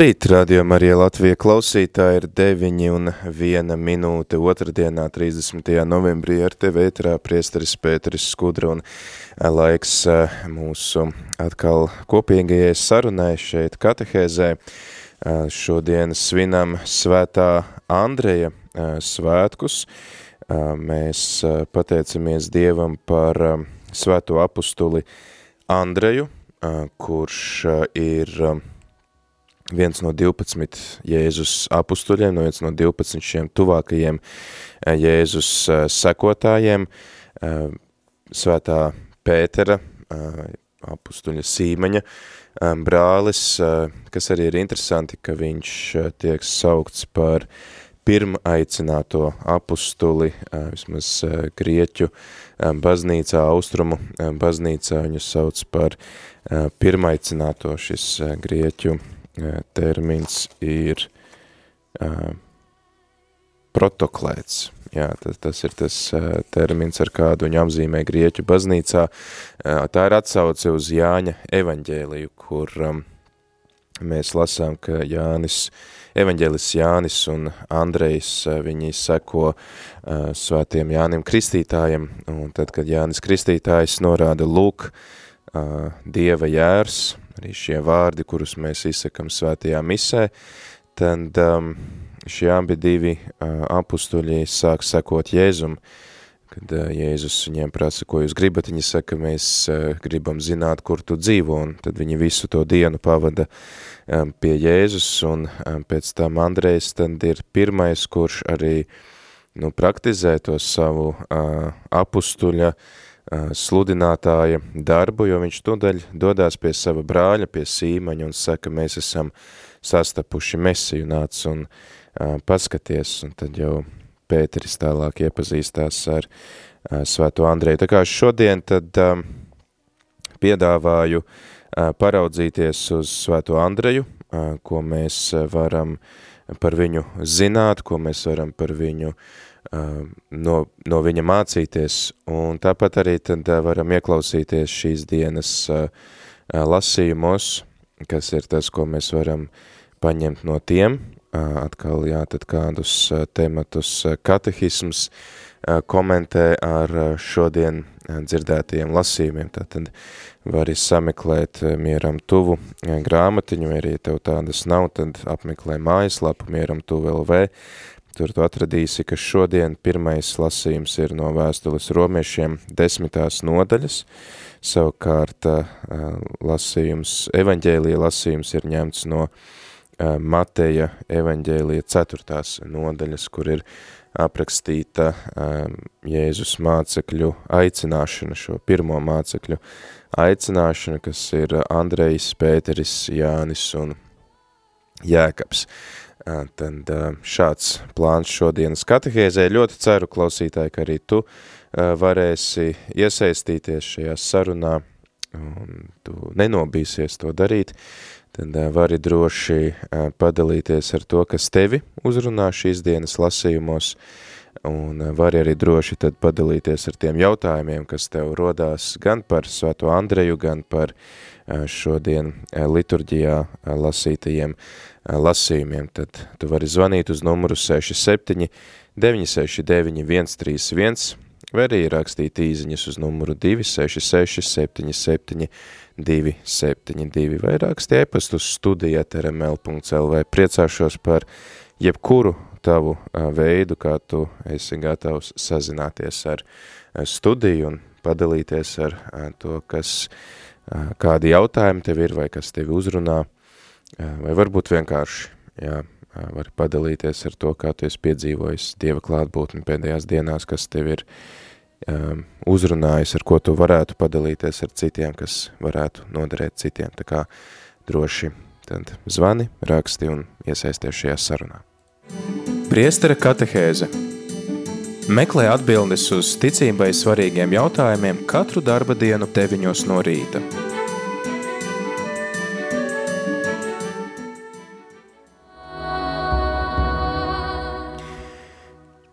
Labrīt, radio Marija Latvija klausītāji ir 9 un 1 minūte otrdienā 30. novembrī ar tevi ētrā priesteris Pēteris Skudra un laiks mūsu atkal kopīgajai sarunai šeit katehēzē. Šodien svinam svētā Andreja svētkus. Mēs pateicamies Dievam par svēto apustuli Andreju, kurš ir viens no 12 Jēzus apustuļiem, no viens no 12 šiem tuvākajiem eh, Jēzus eh, sekotājiem, eh, svētā Pētera, apustuļa Sīmeņa brālis, kas arī ir interesanti, ka viņš tiek saukts par pirmaicināto apustuli, vismaz grieķu baznīcā, austrumu baznīcā. Viņu sauc par pirmaicināto šis grieķu termins ir uh, protoklēts. Jā, tas, tas ir tas uh, termins, ar kādu viņu apzīmē Grieķu baznīcā. Uh, tā ir atsauce uz Jāņa evaņģēliju, kur um, mēs lasām, ka Jānis, evaņģēlis Jānis un Andrejs, uh, viņi seko uh, svētiem Jānim Kristītājiem, un tad, kad Jānis Kristītājs norāda lūk, uh, Dieva jērs, arī šie vārdi, kurus mēs izsakam svētajā misē, tad um, šie abi divi uh, apustuļi sāk sekot Jēzum, kad uh, Jēzus viņiem prasa, ko jūs gribat, viņi saka, mēs uh, gribam zināt, kur tu dzīvo, un tad viņi visu to dienu pavada um, pie Jēzus, un um, pēc tam Andrejs tad ir pirmais, kurš arī nu, praktizē to savu uh, apustuļa uh, sludinātāja darbu, jo viņš tudaļ dodās pie sava brāļa, pie sīmaņa un saka, mēs esam sastapuši mesiju nāc un uh, paskaties, un tad jau Pēteris tālāk iepazīstās ar uh, svēto Andreju. Tā kā šodien tad um, piedāvāju uh, paraudzīties uz svēto Andreju, uh, ko mēs varam par viņu zināt, ko mēs varam par viņu uh, no, no viņa mācīties, un tāpat arī tad varam ieklausīties šīs dienas lasījumos, kas ir tas, ko mēs varam paņemt no tiem, atkal jā, tad kādus tematus katehisms komentē ar šodien dzirdētajiem lasījumiem, tātad vari sameklēt mieram tuvu grāmatiņu, vai arī tev tādas nav, tad apmeklē mājaslapu mieram tuvu LV, Tur tu atradīsi, ka šodien pirmais lasījums ir no vēstules romiešiem desmitās nodaļas, savukārt lasījums, evaņģēlija lasījums ir ņemts no Mateja evaņģēlija ceturtās nodaļas, kur ir aprakstīta Jēzus mācekļu aicināšana, šo pirmo mācekļu aicināšana, kas ir Andrejs, Pēteris, Jānis un Jēkabs. Tad šāds plāns šodienas katehēzē. Ļoti ceru, klausītāji, ka arī tu varēsi iesaistīties šajā sarunā un tu nenobīsies to darīt, tad vari droši padalīties ar to, kas tevi uzrunā šīs dienas lasījumos, un vari arī droši tad padalīties ar tiem jautājumiem, kas tev rodās gan par Svēto Andreju, gan par šodien liturģijā lasītajiem lasījumiem, tad tu vari zvanīt uz numuru 67 969 131 vai arī rakstīt īziņas uz numuru 266 77 272 vai rakstīt e-pastu studijat rml.lv. Priecāšos par jebkuru tavu veidu, kā tu esi gatavs sazināties ar studiju un padalīties ar to, kas, kādi jautājumi tev ir vai kas tevi uzrunā, vai varbūt vienkārši, jā, var padalīties ar to, kā tu esi piedzīvojis Dieva klātbūtni pēdējās dienās, kas tev ir um, uzrunājis, ar ko tu varētu padalīties ar citiem, kas varētu noderēt citiem. Tā kā droši tad zvani, raksti un iesaisties šajā sarunā. Priestera katehēze Meklē atbildes uz ticībai svarīgiem jautājumiem katru darba dienu 9 no rīta.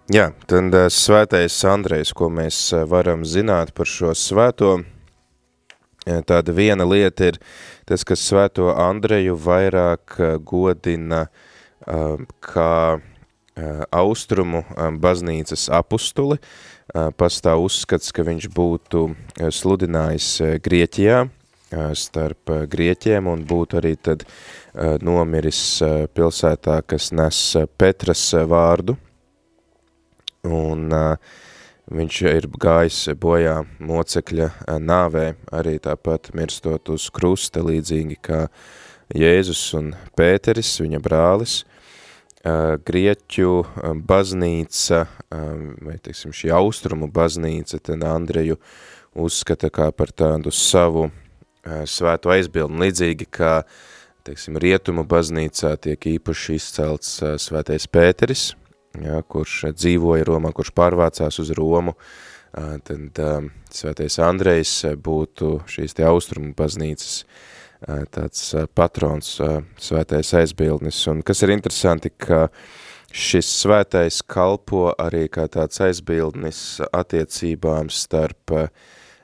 Jā, tad eh, svētais Andrejs, ko mēs eh, varam zināt par šo svēto, tāda viena lieta ir tas, ka svēto Andreju vairāk eh, godina kā austrumu baznīcas apustuli, pastāv uzskats, ka viņš būtu sludinājis Grieķijā, starp Grieķiem un būtu arī tad nomiris pilsētā, kas nes Petras vārdu, un viņš ir gājis bojā mocekļa nāvē, arī tāpat mirstot uz krusta, līdzīgi kā Jēzus un Pēteris, viņa brālis. Grieķu baznīca, vai teiksim šī austrumu baznīca, tad Andreju uzskata kā par tādu savu svēto aizbildni, līdzīgi kā, teiksim, rietumu baznīcā tiek īpaši izcelts svētais Pēteris, ja, kurš dzīvoja Romā, kurš pārvācās uz Romu, tad svētais Andrejs būtu šīs te austrumu baznīcas tāds patrons, svētais aizbildnis. Un kas ir interesanti, ka šis svētais kalpo arī kā tāds aizbildnis attiecībām starp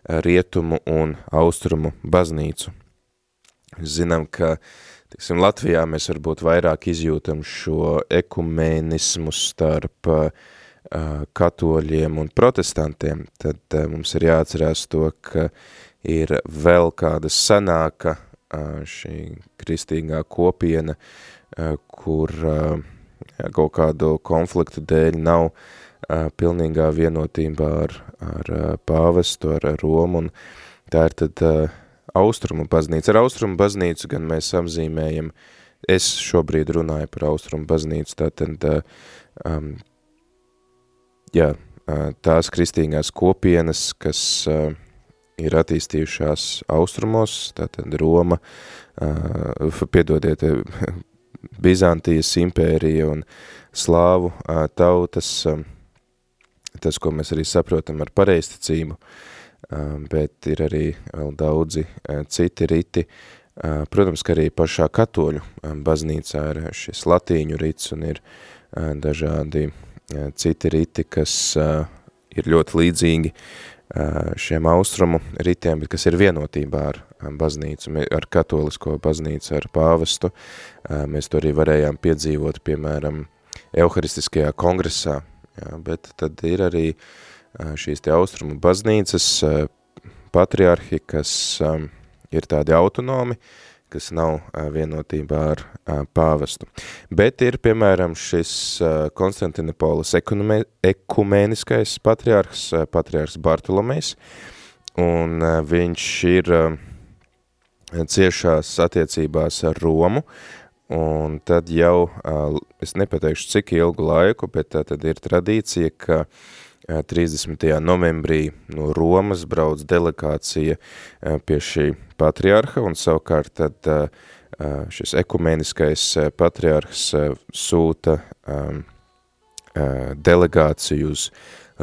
rietumu un austrumu baznīcu. Zinām, ka Tiksim, Latvijā mēs varbūt vairāk izjūtam šo ekumēnismu starp uh, katoļiem un protestantiem, tad uh, mums ir jāatcerās to, ka ir vēl kāda sanāka uh, šī kristīgā kopiena, kur kaut kādu konfliktu dēļ nav pilnīgā vienotībā ar, ar pāvestu, ar, Romu, un tā ir tad austrumu baznīcu. Ar austrumu baznīcu gan mēs apzīmējam, es šobrīd runāju par austrumu baznīcu, tātad, um, jā, tās kristīgās kopienas, kas uh, ir attīstījušās austrumos, tātad Roma, uh, piedodiet, Bizantijas impērija un slāvu uh, tautas, um, tas, ko mēs arī saprotam ar pareisticību, uh, bet ir arī vēl daudzi citi riti. Protams, ka arī pašā katoļu baznīcā ir šis latīņu rits un ir dažādi citi riti, kas ir ļoti līdzīgi šiem austrumu ritiem, kas ir vienotībā ar baznīcu, ar katolisko baznīcu, ar pāvestu. Mēs to arī varējām piedzīvot, piemēram, Euharistiskajā kongresā, jā, bet tad ir arī šīs te austrumu baznīcas patriarhi, kas ir tādi autonomi, kas nav vienotībā ar pāvestu. Bet ir, piemēram, šis Konstantinopolis ekumēniskais patriarhs, patriarhs Bartolomejs, un viņš ir ciešās attiecībās ar Romu, un tad jau, es nepateikšu cik ilgu laiku, bet tā tad ir tradīcija, ka 30. novembrī no Romas brauc delegācija pie šī patriarha, un savukārt tad šis ekumeniskais patriarhs sūta delegāciju uz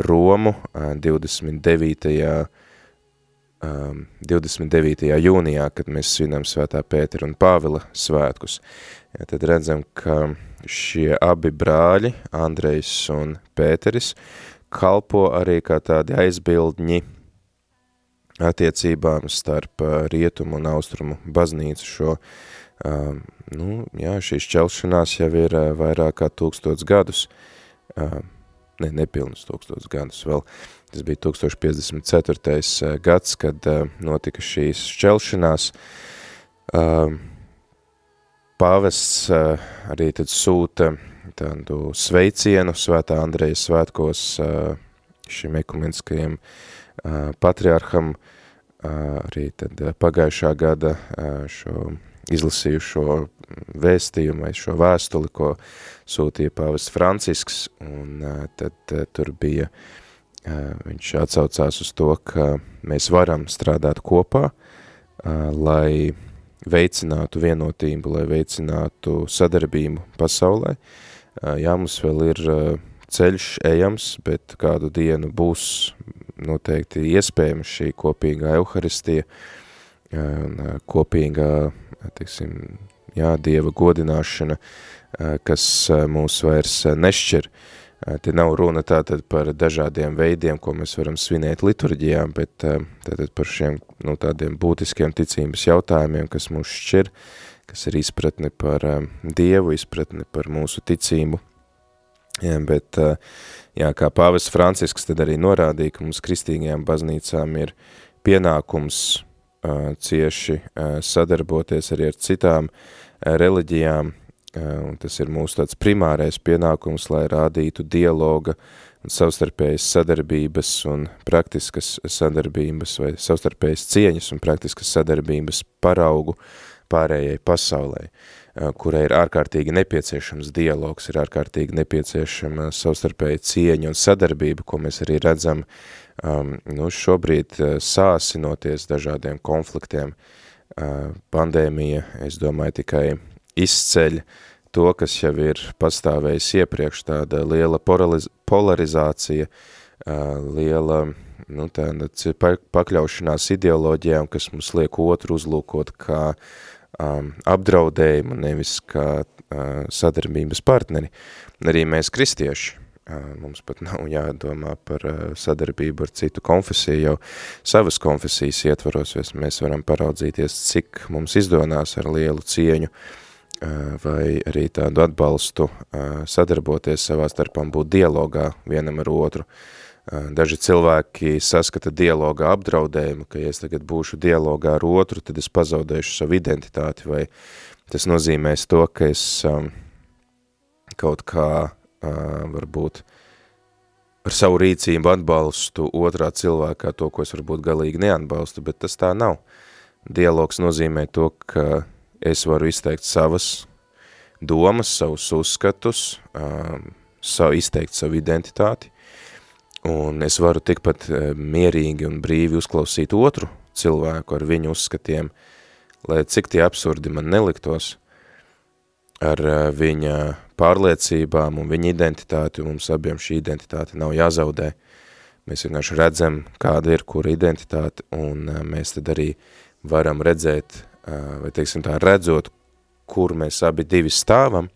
Romu 29. 29. jūnijā, kad mēs svinam svētā Pētera un Pāvila svētkus. Ja, tad redzam, ka šie abi brāļi, Andrejs un Pēteris, kalpo arī kā tādi aizbildņi attiecībām starp uh, rietumu un austrumu baznīcu. Šo, uh, nu, jā, šī šķelšanās jau ir uh, vairāk kā tūkstots gadus, uh, ne, nepilnus tūkstots gadus. Vēl, tas bija 1054. Uh, gads, kad notika šīs šķelšanās, pāvests uh, arī tad sūta tādu sveicienu svētā Andreja svētkos šim ekumeniskajam patriarham, arī tad pagājušā gada šo izlasījušo vēstījumu vai šo vēstuli, ko sūtīja pāvis Francisks, un tad tur bija viņš atsaucās uz to, ka mēs varam strādāt kopā, lai veicinātu vienotību, lai veicinātu sadarbību pasaulē. Jā, mums vēl ir ceļš ejams, bet kādu dienu būs noteikti iespējama šī kopīgā euharistija, kopīgā, teiksim, jā, Dieva godināšana, kas mūs vairs nešķir. Te nav runa tātad par dažādiem veidiem, ko mēs varam svinēt liturģijā, bet tātad par šiem nu, tādiem būtiskiem ticības jautājumiem, kas mūs šķir, kas ir izpratne par Dievu, izpratne par mūsu ticību. Ja, bet, jā, kā pāvests Francisks tad arī norādīja, ka mums kristīgajām baznīcām ir pienākums cieši sadarboties arī ar citām reliģijām, un tas ir mūsu tāds primārais pienākums, lai rādītu dialoga un savstarpējas sadarbības un praktiskas sadarbības vai savstarpējas cieņas un praktiskas sadarbības paraugu pārējai pasaulē, kurai ir ārkārtīgi nepieciešams dialogs, ir ārkārtīgi nepieciešama savstarpēja cieņa un sadarbība, ko mēs arī redzam um, nu, šobrīd sāsinoties dažādiem konfliktiem. Uh, pandēmija, es domāju, tikai izceļ to, kas jau ir pastāvējis iepriekš, tāda liela polarizācija, liela nu, tāda pakļaušanās ideoloģijām, kas mums liek otru uzlūkot kā um, apdraudējumu, nevis kā uh, sadarbības partneri. Arī mēs kristieši, uh, mums pat nav jādomā par uh, sadarbību ar citu konfesiju, jau savas konfesijas ietvaros, mēs varam paraudzīties, cik mums izdonās ar lielu cieņu uh, vai arī tādu atbalstu sadarboties savā starpā un būt dialogā vienam ar otru. Daži cilvēki saskata dialogā apdraudējumu, ka ja es tagad būšu dialogā ar otru, tad es pazaudēšu savu identitāti, vai tas nozīmēs to, ka es kaut kā varbūt ar savu rīcību atbalstu otrā cilvēkā to, ko es varbūt galīgi neatbalstu, bet tas tā nav. Dialogs nozīmē to, ka es varu izteikt savas domas, savus uzskatus, um, savu, izteikt savu identitāti, un es varu tikpat uh, mierīgi un brīvi uzklausīt otru cilvēku ar viņu uzskatiem, lai cik tie absurdi man neliktos, ar uh, viņa pārliecībām un viņa identitāti, mums abiem šī identitāte nav jāzaudē. Mēs vienkārši redzam, kāda ir kura identitāte, un uh, mēs tad arī varam redzēt vai teiksim tā, redzot, kur mēs abi divi stāvam,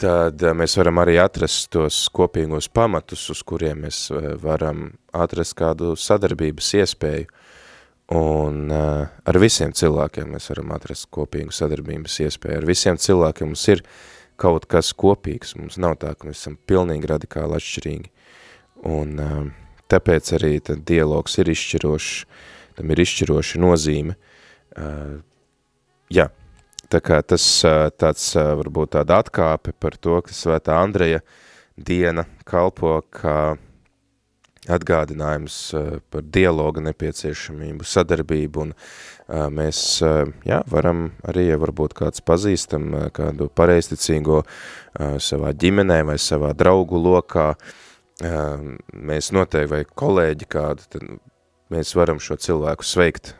tad mēs varam arī atrast tos kopīgos pamatus, uz kuriem mēs varam atrast kādu sadarbības iespēju. Un ar visiem cilvēkiem mēs varam atrast kopīgu sadarbības iespēju. Ar visiem cilvēkiem mums ir kaut kas kopīgs. Mums nav tā, ka mēs esam pilnīgi radikāli atšķirīgi. Un tāpēc arī tad dialogs ir izšķirošs, tam ir izšķiroša nozīme – jā, tā kā tas tāds varbūt tāda atkāpe par to, ka Svētā Andreja diena kalpo kā atgādinājums par dialoga nepieciešamību, sadarbību, un mēs, jā, varam arī, ja varbūt kāds pazīstam kādu pareisticīgo savā ģimenē vai savā draugu lokā, mēs noteikti, vai kolēģi kādu, tad mēs varam šo cilvēku sveikt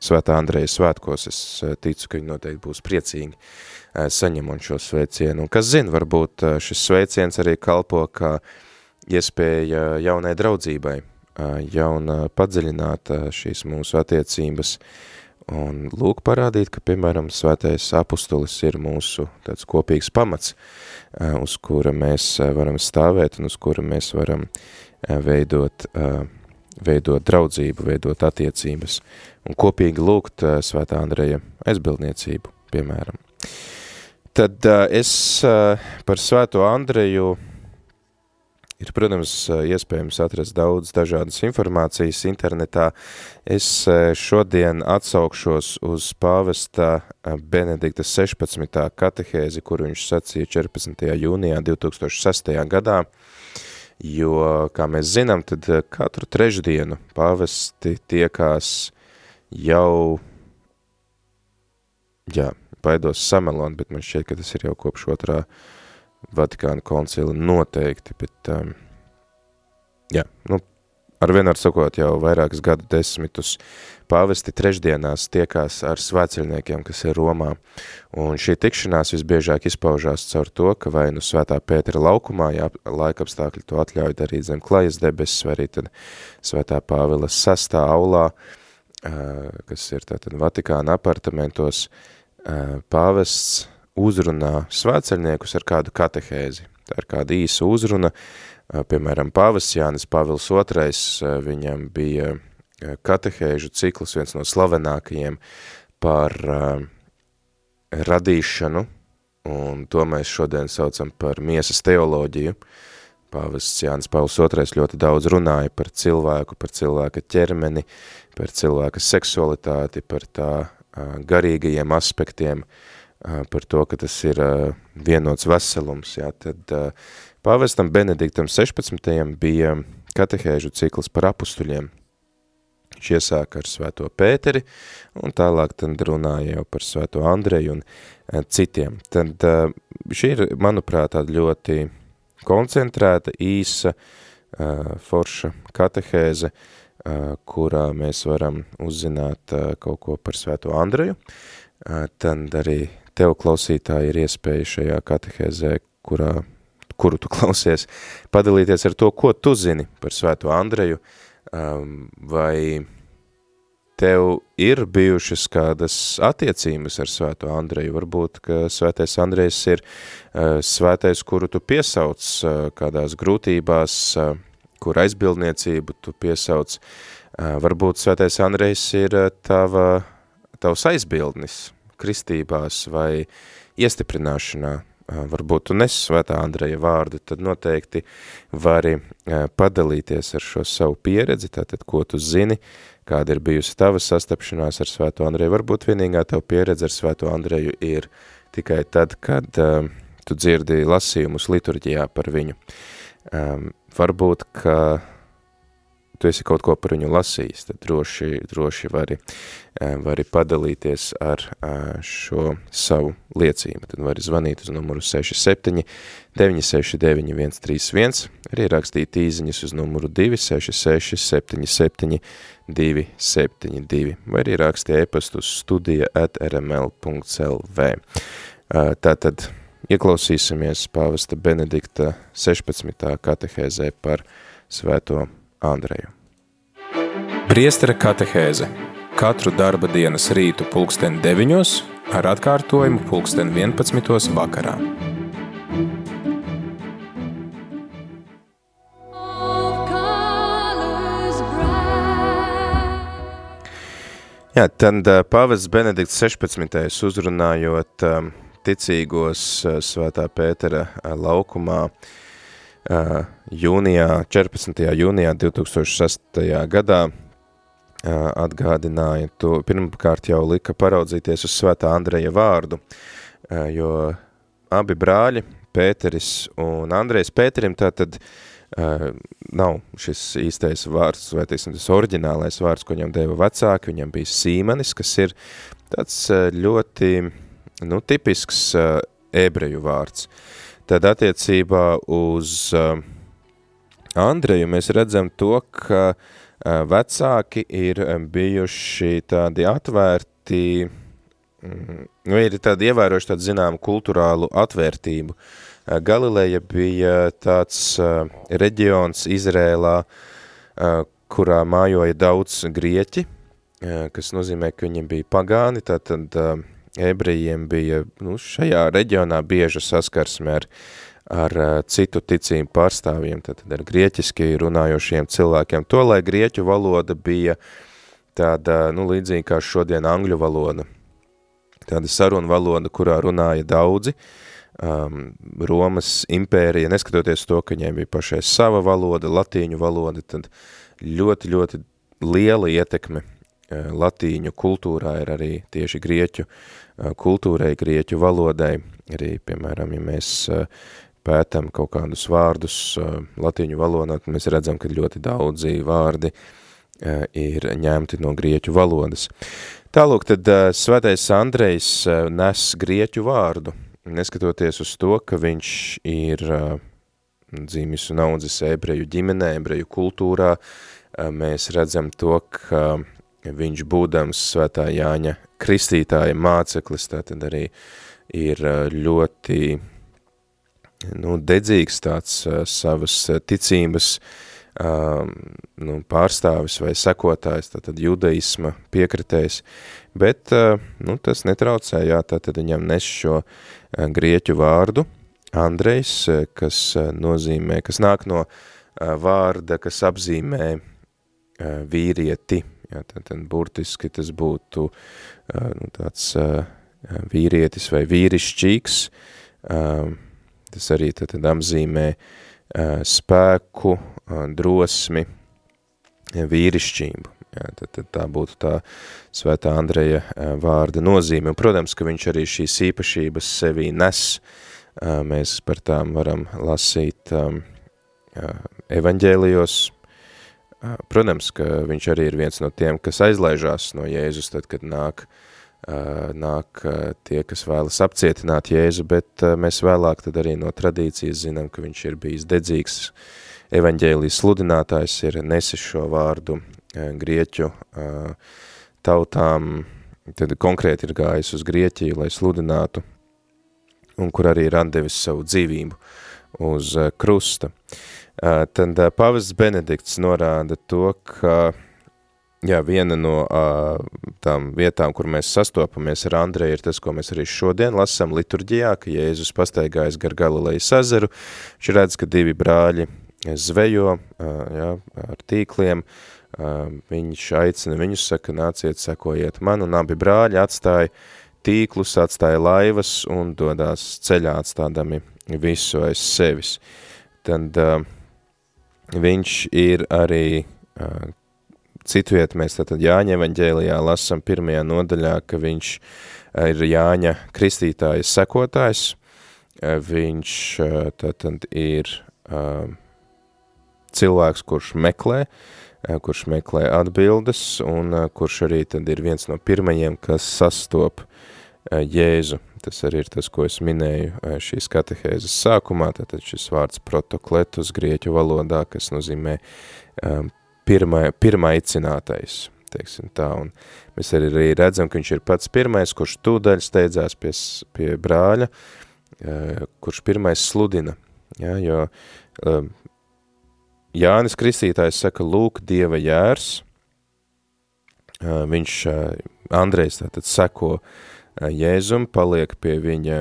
Svētā Andreja svētkos, es eh, ticu, ka viņi noteikti būs priecīgi eh, saņemot šo sveicienu. Un kas zina, varbūt eh, šis sveiciens arī kalpo kā iespēja jaunai draudzībai, jauna padziļināt šīs mūsu attiecības un lūk parādīt, ka, piemēram, svētais apustulis ir mūsu tāds kopīgs pamats, uz kura mēs varam stāvēt un uz kura mēs varam veidot veidot draudzību, veidot attiecības un kopīgi lūgt uh, svētā Andreja aizbildniecību, piemēram. Tad uh, es uh, par svēto Andreju ir, protams, iespējams atrast daudz dažādas informācijas internetā. Es šodien atsaukšos uz pāvesta Benedikta 16. katehēzi, kuru viņš sacīja 14. jūnijā 2006. gadā jo, kā mēs zinām, tad eh, katru trešdienu pāvesti tiekās jau, jā, baidos samelon, bet man šķiet, ka tas ir jau kopš otrā Vatikāna koncila noteikti, bet um, Jā, nu, ar vienu ar sakot jau vairākas gadu desmitus pāvesti trešdienās tiekās ar svētceļniekiem, kas ir Romā, un šī tikšanās visbiežāk izpaužās caur to, ka vai nu svētā Pētera laukumā, ja laikapstākļi to atļauj darīt zem klajas debesis, vai arī tad svētā Pāvila sastā aulā, kas ir tātad Vatikāna apartamentos, pāvests uzrunā svētceļniekus ar kādu katehēzi. Tā ir kāda īsa uzruna, piemēram, pāvests Jānis Pāvils II, viņam bija katehēžu cikls, viens no slavenākajiem par radīšanu, un to mēs šodien saucam par miesas teoloģiju. Pāvests Jānis Pāvils II ļoti daudz runāja par cilvēku, par cilvēka ķermeni, par cilvēka seksualitāti, par tā garīgajiem aspektiem, par to, ka tas ir vienots veselums. Jā, tad pāvestam Benediktam 16. bija katehēžu cikls par apustuļiem, Viņš iesāka ar svēto Pēteri, un tālāk tad runāja jau par svēto Andreju un e, citiem. Tad e, šī ir, manuprāt, tāda ļoti koncentrēta, īsa, e, forša katehēze, kurā mēs varam uzzināt kaut ko par svēto Andreju. Tad arī tev klausītāji ir iespēja šajā katehēzē, kurā, kuru tu klausies, padalīties ar to, ko tu zini par svēto Andreju, Um, vai tev ir bijušas kādas attiecības ar svēto Andreju? Varbūt, ka svētais Andrejs ir uh, svētais, kuru tu piesauc uh, kādās grūtībās, uh, kur aizbildniecību tu piesauc. Uh, varbūt svētais Andrejs ir uh, tava, tavs aizbildnis kristībās vai iestiprināšanā varbūt tu nes svētā Andreja vārdu, tad noteikti vari padalīties ar šo savu pieredzi, tātad, ko tu zini, kāda ir bijusi tava sastapšanās ar svēto Andreju. Varbūt vienīgā tev pieredze ar svēto Andreju ir tikai tad, kad uh, tu dzirdi lasījumus liturģijā par viņu. Um, varbūt, ka tu esi kaut ko par viņu lasījis, tad droši, droši vari, eh, vari padalīties ar eh, šo savu liecību. Tad vari zvanīt uz numuru 67 969 131, arī rakstīt īziņas uz numuru 266 77 272, vai arī rakstīt e-pastu uz studija at rml.lv. Eh, tātad ieklausīsimies pāvesta Benedikta 16. katehēzē par svēto Andreju. Priestera katehēze katru darba dienas rītu pulksten 9 ar atkārtojumu pulksten 11 vakarā. Jā, tad pāvests Benedikts 16. uzrunājot ticīgos svētā Pētera laukumā, jūnijā, 14. jūnijā 2006. gadā atgādināja to, pirmkārt jau lika paraudzīties uz svētā Andreja vārdu, jo abi brāļi, Pēteris un Andrejs Pēterim, tātad nav šis īstais vārds, vai teiksim, tas oriģinālais vārds, ko viņam deva vecāki, viņam bija Sīmanis, kas ir tāds ļoti, nu, tipisks ebreju vārds. Uh, Tad attiecībā uz uh, Andreju mēs redzam to, ka uh, vecāki ir um, bijuši tādi atvērti, mm, nu, ir tādi ievērojuši tādu zinām kulturālu atvērtību. Uh, Galileja bija tāds uh, reģions Izrēlā, kurā mājoja daudz grieķi, kas nozīmē, ka viņiem bija pagāni, tātad uh, ebrejiem bija nu, šajā reģionā bieža saskarsme ar, ar citu ticību pārstāvjiem, tad ar grieķiski runājošiem cilvēkiem. To, lai grieķu valoda bija tāda, nu, līdzīgi kā šodien angļu valoda, tāda saruna valoda, kurā runāja daudzi, um, Romas impērija, neskatoties to, ka viņiem bija pašai sava valoda, latīņu valoda, tad ļoti, ļoti liela ietekme latīņu kultūrā ir arī tieši grieķu kultūrai, grieķu valodai. Arī, piemēram, ja mēs pētam kaut kādus vārdus latīņu valodā, tad mēs redzam, ka ļoti daudzi vārdi ir ņemti no grieķu valodas. Tālūk, tad svētais Andrejs nes grieķu vārdu, neskatoties uz to, ka viņš ir dzīmis un audzis ebreju ģimenē, ebreju kultūrā, mēs redzam to, ka viņš būdams svētā Jāņa kristītāja māceklis, tātad arī ir ļoti nu, dedzīgs tāds savas ticības nu, pārstāvis vai sekotājs, tātad judaisma piekritējs, bet nu, tas netraucē, jā, tātad viņam nes šo grieķu vārdu, Andrejs, kas nozīmē, kas nāk no vārda, kas apzīmē vīrieti, jā, tātad burtiski tas būtu nu, tāds vīrietis vai vīrišķīgs, tas arī tātad apzīmē spēku, drosmi, vīrišķību. Jā, tad, tad tā būtu tā svētā Andreja vārda nozīme. Un, protams, ka viņš arī šīs īpašības sevī nes. Mēs par tām varam lasīt evaņģēlijos. Protams, ka viņš arī ir viens no tiem, kas aizlaižās no Jēzus, tad, kad nāk, nāk tie, kas vēlas apcietināt Jēzu, bet mēs vēlāk tad arī no tradīcijas zinām, ka viņš ir bijis dedzīgs, evaņģēlijas sludinātājs ir nesis šo vārdu grieķu tautām, tad konkrēti ir gājis uz Grieķiju, lai sludinātu, un kur arī ir atdevis savu dzīvību uz krusta. Tad pavests Benedikts norāda to, ka jā, viena no tām vietām, kur mēs sastopamies ar Andreju, ir tas, ko mēs arī šodien lasām liturģijā, ka Jēzus pastaigājas gar Galilejas ezeru, viņš redz, ka divi brāļi zvejo jā, ar tīkliem, viņš aicina viņus, saka, nāciet, sekojiet man, un abi brāļi atstāja tīklus, atstāja laivas un dodās ceļā atstādami visu aiz sevis. Tad uh, viņš ir arī, uh, citu vietu mēs tātad Jāņa evaņģēlijā lasam pirmajā nodaļā, ka viņš ir Jāņa kristītāja sekotājs, viņš tātad ir uh, cilvēks, kurš meklē, kurš meklē atbildes un kurš arī tad ir viens no pirmajiem, kas sastop Jēzu. Tas arī ir tas, ko es minēju šīs katehēzes sākumā, tātad šis vārds protokletus grieķu valodā, kas nozīmē pirmā, pirmā icinātais, teiksim tā, un mēs arī redzam, ka viņš ir pats pirmais, kurš tūdaļ steidzās pie, pie brāļa, kurš pirmais sludina, ja, jo Jānis Kristītājs saka, lūk, Dieva jērs, viņš, Andrejs tātad seko Jēzum, paliek pie viņa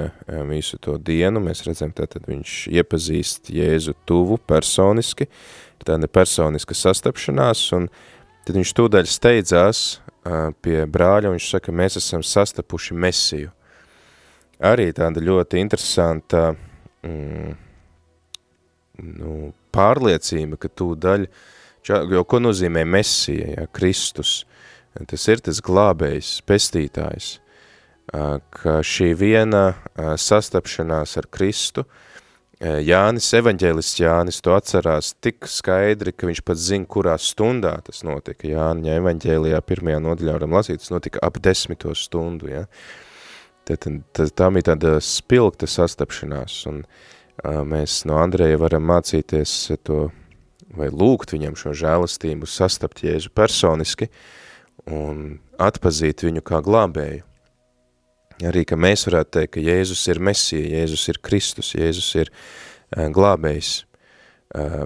visu to dienu, mēs redzam, tātad viņš iepazīst Jēzu tuvu personiski, tāda personiska sastapšanās, un tad viņš tūdaļ steidzās pie brāļa, un viņš saka, mēs esam sastapuši Mesiju. Arī tāda ļoti interesanta mm, nu, pārliecība, ka tūdaļ, jo ko nozīmē Mesija, ja, Kristus, tas ir tas glābējs, pestītājs, ka šī viena sastapšanās ar Kristu, Jānis, evaņģēlists Jānis to atcerās tik skaidri, ka viņš pat zina, kurā stundā tas notika. Jāņa evaņģēlijā pirmajā nodaļā varam lasīt, tas notika ap desmito stundu, ja. Tad, tad tā bija tāda spilgta sastapšanās, un mēs no Andreja varam mācīties to, vai lūgt viņam šo žēlastību, sastapt Jēzu personiski un atpazīt viņu kā glābēju. Arī, ka mēs varētu teikt, ka Jēzus ir Mesija, Jēzus ir Kristus, Jēzus ir glābējs,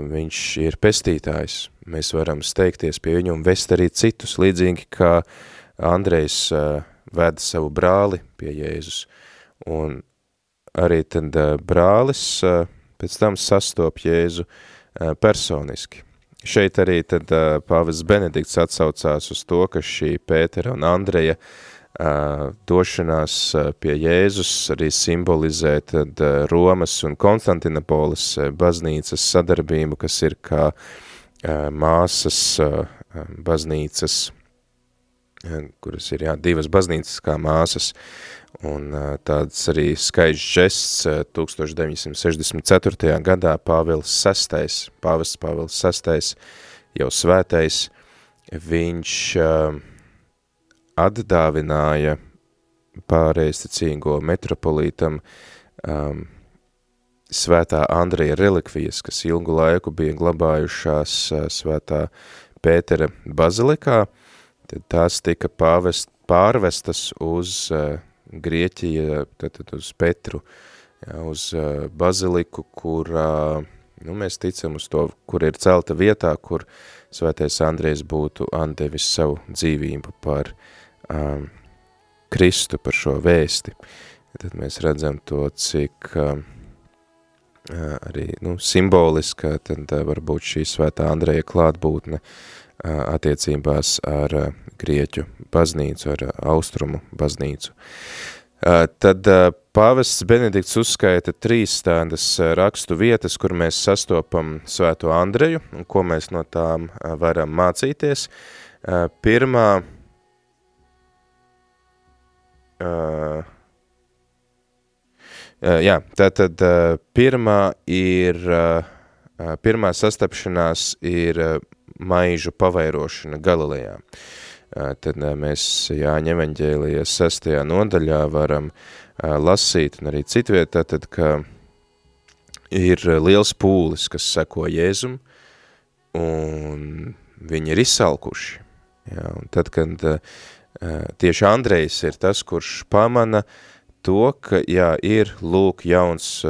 viņš ir pestītājs. Mēs varam steigties pie viņu un vest arī citus, līdzīgi kā Andrejs veda savu brāli pie Jēzus. Un arī tad brālis pēc tam sastop Jēzu personiski. Šeit arī tad pāvis Benedikts atsaucās uz to, ka šī Pētera un Andreja došanās pie Jēzus arī simbolizē tad Romas un Konstantinopolis baznīcas sadarbību, kas ir kā māsas baznīcas, kuras ir jā, divas baznīcas kā māsas, Un tāds arī skaists žests 1964. gadā Pāvils VI, Pāvests Pāvils VI, jau svētais, viņš atdāvināja pārējsticīgo metropolītam um, svētā Andreja relikvijas, kas ilgu laiku bija glabājušās svētā Pētera bazilikā, tad tās tika pāvest, pārvestas uz Grieķija, tad uz Petru, jā, uz baziliku, kur nu, mēs ticam uz to, kur ir celta vietā, kur svētais Andrejs būtu andevis savu dzīvību par um, Kristu, par šo vēsti. Tad mēs redzam to, cik um, arī nu, simboliska tad varbūt šī svētā Andreja klātbūtne attiecībās ar Grieķu baznīcu, ar austrumu baznīcu. Tad pāvests Benedikts uzskaita trīs tādas rakstu vietas, kur mēs sastopam svēto Andreju un ko mēs no tām varam mācīties. Pirmā uh, Eh, jā, tātad eh, pirmā ir, eh, pirmā sastapšanās ir maižu pavairošana Galilejā. Tad mēs Jāņa evaņģēlijas sastajā nodaļā varam lasīt, un arī citvietā, tad, ka ir liels pūlis, kas seko Jēzum, un viņi ir izsalkuši. Jā, un tad, kad tieši Andrejs ir tas, kurš pamana to, ka, jā, ir lūk jauns,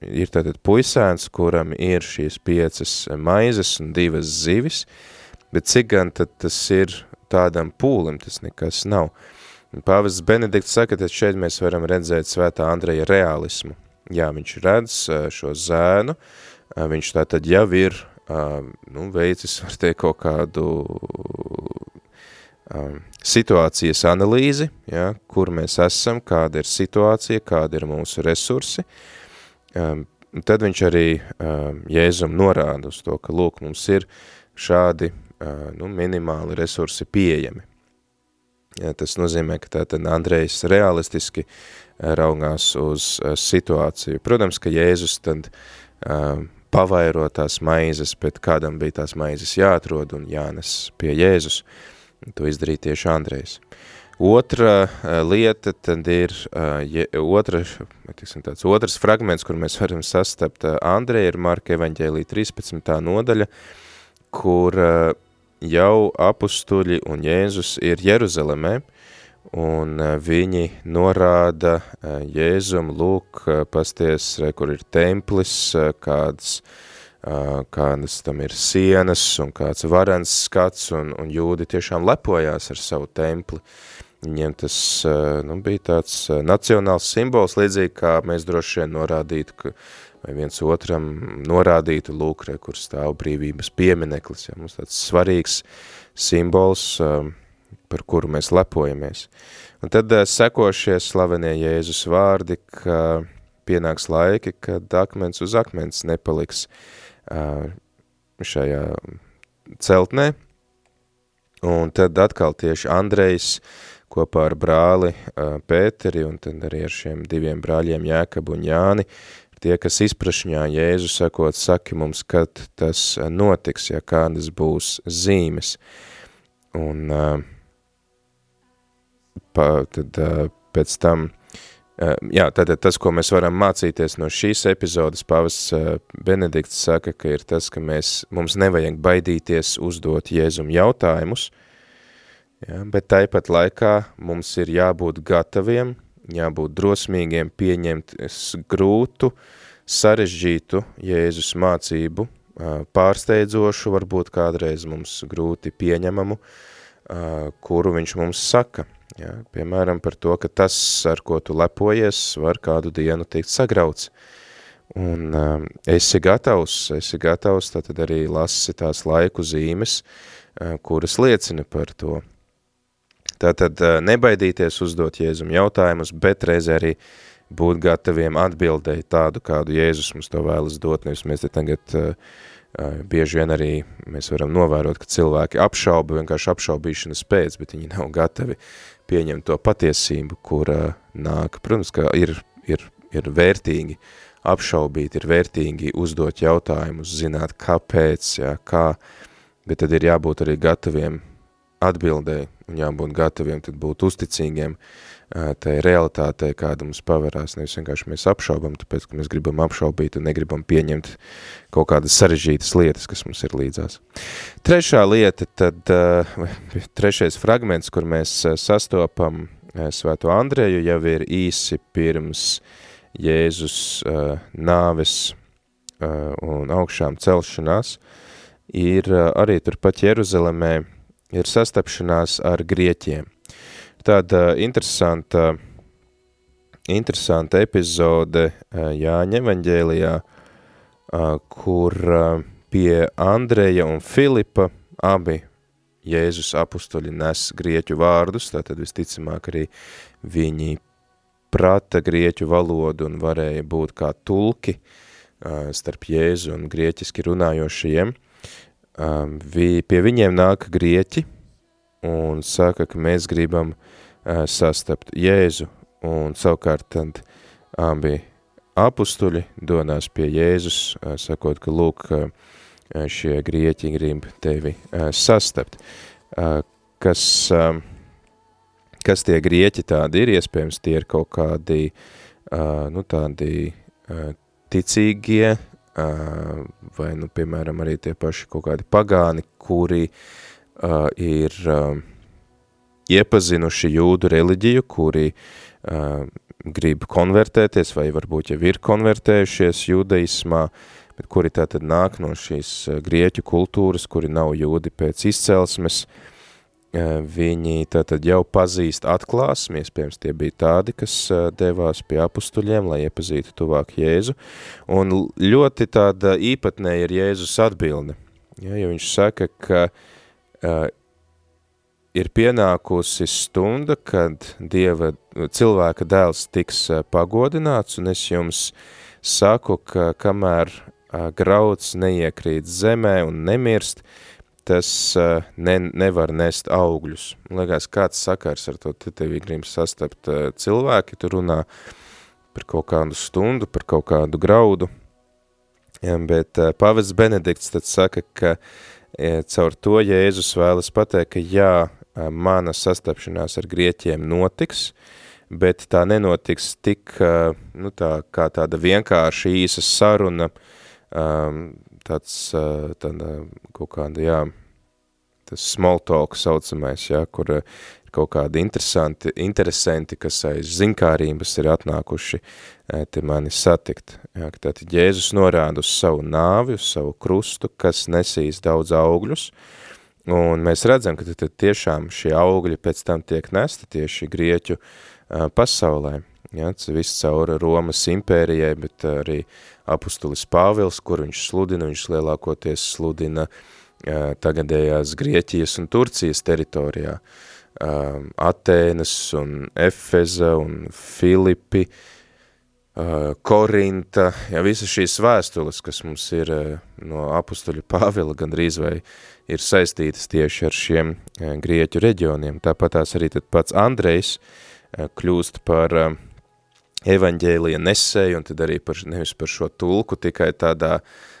ir tātad puisēns, kuram ir šīs piecas maizes un divas zivis, bet cik gan tad tas ir tādam pūlim, tas nekas nav. Pāvests Benedikts saka, tad šeit mēs varam redzēt svētā Andreja realismu. Jā, viņš redz šo zēnu, viņš tātad jau ir, nu, veicis, var teikt, kaut kādu situācijas analīzi, ja, kur mēs esam, kāda ir situācija, kāda ir mūsu resursi. Um, tad viņš arī um, Jēzum norāda uz to, ka lūk, mums ir šādi uh, nu, minimāli resursi pieejami. Ja, tas nozīmē, ka tātad Andrejs realistiski uh, raugās uz uh, situāciju. Protams, ka Jēzus tad uh, pavairo tās maizes, bet kādam bija tās maizes jāatrod un jānes pie Jēzus. Uh, To izdarīja tieši Andrejs. Otra uh, lieta tad ir uh, je, otra, tiksim, tāds otrs fragments, kur mēs varam sastapt uh, Andreja, ir Marka evaņģēlī 13. nodaļa, kur jau apustuļi un Jēzus ir Jeruzalemē, un viņi norāda Jēzum, lūk, pasties, kur ir templis, kāds uh, kādas tam ir sienas un kāds varens skats, un, un jūdi tiešām lepojās ar savu templi. Viņiem tas nu, bija tāds nacionāls simbols, līdzīgi kā mēs droši vien norādītu, ka vai viens otram norādītu lūkrē, kur stāv brīvības piemineklis. Ja, mums tāds svarīgs simbols, par kuru mēs lepojamies. Un tad seko šie slavenie Jēzus vārdi, ka pienāks laiki, kad akmens uz akmens nepaliks uh, šajā celtnē. Un tad atkal tieši Andrejs kopā ar brāli Pēteri un tad arī ar šiem diviem brāļiem Jēkabu un Jāni, tie, kas izprašņā Jēzu sakot, saki mums, kad tas notiks, ja kādas būs zīmes. Un pa, tad pēc tam Eh, jā, tātad tas, ko mēs varam mācīties no šīs epizodes, pavas eh, Benedikts saka, ka ir tas, ka mēs, mums nevajag baidīties uzdot Jēzum jautājumus, jā, bet tāpat laikā mums ir jābūt gataviem, jābūt drosmīgiem pieņemt grūtu, sarežģītu Jēzus mācību, eh, pārsteidzošu, varbūt kādreiz mums grūti pieņemamu, kuru viņš mums saka – Ja, piemēram, par to, ka tas, ar ko tu lepojies, var kādu dienu tikt sagrauts. Un um, esi gatavs, esi gatavs, tad arī lasi tās laiku zīmes, uh, kuras liecina par to. Tātad uh, nebaidīties uzdot Jēzum jautājumus, bet reizē arī būt gataviem atbildēt tādu, kādu Jēzus mums to vēlas dot, nevis mēs te tagad uh, bieži vien arī mēs varam novērot, ka cilvēki apšauba vienkārši apšaubīšanas pēc, bet viņi nav gatavi pieņemt to patiesību, kura nāk. Protams, ka ir, ir, ir vērtīgi apšaubīt, ir vērtīgi uzdot jautājumus, zināt, kāpēc, jā, kā, bet tad ir jābūt arī gataviem atbildēji un jābūt gataviem, tad būt uzticīgiem tai realitātei, kāda mums paverās. Nevis vienkārši mēs apšaubam, tāpēc, ka mēs gribam apšaubīt un negribam pieņemt kaut kādas sarežģītas lietas, kas mums ir līdzās. Trešā lieta, tad trešais fragments, kur mēs sastopam Svēto Andreju, jau ir īsi pirms Jēzus nāves un augšām celšanās, ir arī turpat Jeruzalemē ir sastapšanās ar grieķiem. Tāda interesanta, interesanta epizode Jāņa evaņģēlijā, kur pie Andreja un Filipa abi Jēzus apustuļi nes grieķu vārdus, tātad visticamāk arī viņi prata grieķu valodu un varēja būt kā tulki starp Jēzu un grieķiski runājošajiem. Vi, pie viņiem nāk grieķi un saka, ka mēs gribam uh, sastapt Jēzu, un savukārt tad abi apustuļi donās pie Jēzus, uh, sakot, ka lūk, uh, šie grieķi grib tevi sastapt. Kas, kas tie grieķi tādi ir, iespējams tie ir kaut kādi, nu tādi ticīgie, vai, nu, piemēram, arī tie paši kaut kādi pagāni, kuri ir iepazinuši jūdu reliģiju, kuri uh, grib konvertēties, vai varbūt jau ir konvertējušies jūdaismā, bet kuri tātad nāk no šīs grieķu kultūras, kuri nav jūdi pēc izcelsmes, uh, viņi tātad jau pazīst atklāsmi, iespējams tie bija tādi, kas devās pie apustuļiem, lai iepazītu tuvāk Jēzu, un ļoti tāda īpatnēja ir Jēzus atbilde, ja, jo viņš saka, ka uh, ir pienākusi stunda, kad Dieva cilvēka dēls tiks pagodināts, un es jums saku, ka kamēr uh, grauds neiekrīt zemē un nemirst, tas uh, ne, nevar nest augļus. Liekas, kāds sakars ar to, te tev grib sastapt cilvēki, tu runā par kaut kādu stundu, par kaut kādu graudu, ja, bet pavests Benedikts tad saka, ka caur to Jēzus vēlas pateikt, ka jā, mana sastapšanās ar grieķiem notiks, bet tā nenotiks tik, uh, nu tā, kā tāda vienkārša īsa saruna, um, tāds, tāda kaut kāda, jā, tas small talk saucamais, jā, kur kaut kādi interesanti, interesanti, kas aiz zinkārības ir atnākuši te mani satikt. Jā, tātad Jēzus norāda uz savu nāvi, uz savu krustu, kas nesīs daudz augļus, un mēs redzam, ka tad tiešām šie augļi pēc tam tiek nesti tieši Grieķu pasaulē. Ja, viss caur Romas impērijai, bet arī apustulis Pāvils, kur viņš sludina, viņš lielākoties sludina tagadējās Grieķijas un Turcijas teritorijā. Atēnas un Efeza un Filipi, Korinta, ja visas šīs vēstules, kas mums ir no apustuļa Pāvila gandrīz vai ir saistītas tieši ar šiem Grieķu reģioniem. Tāpat tās arī tad pats Andrejs kļūst par evaņģēlija nesēju, un tad arī par, nevis par šo tulku, tikai tādā uh,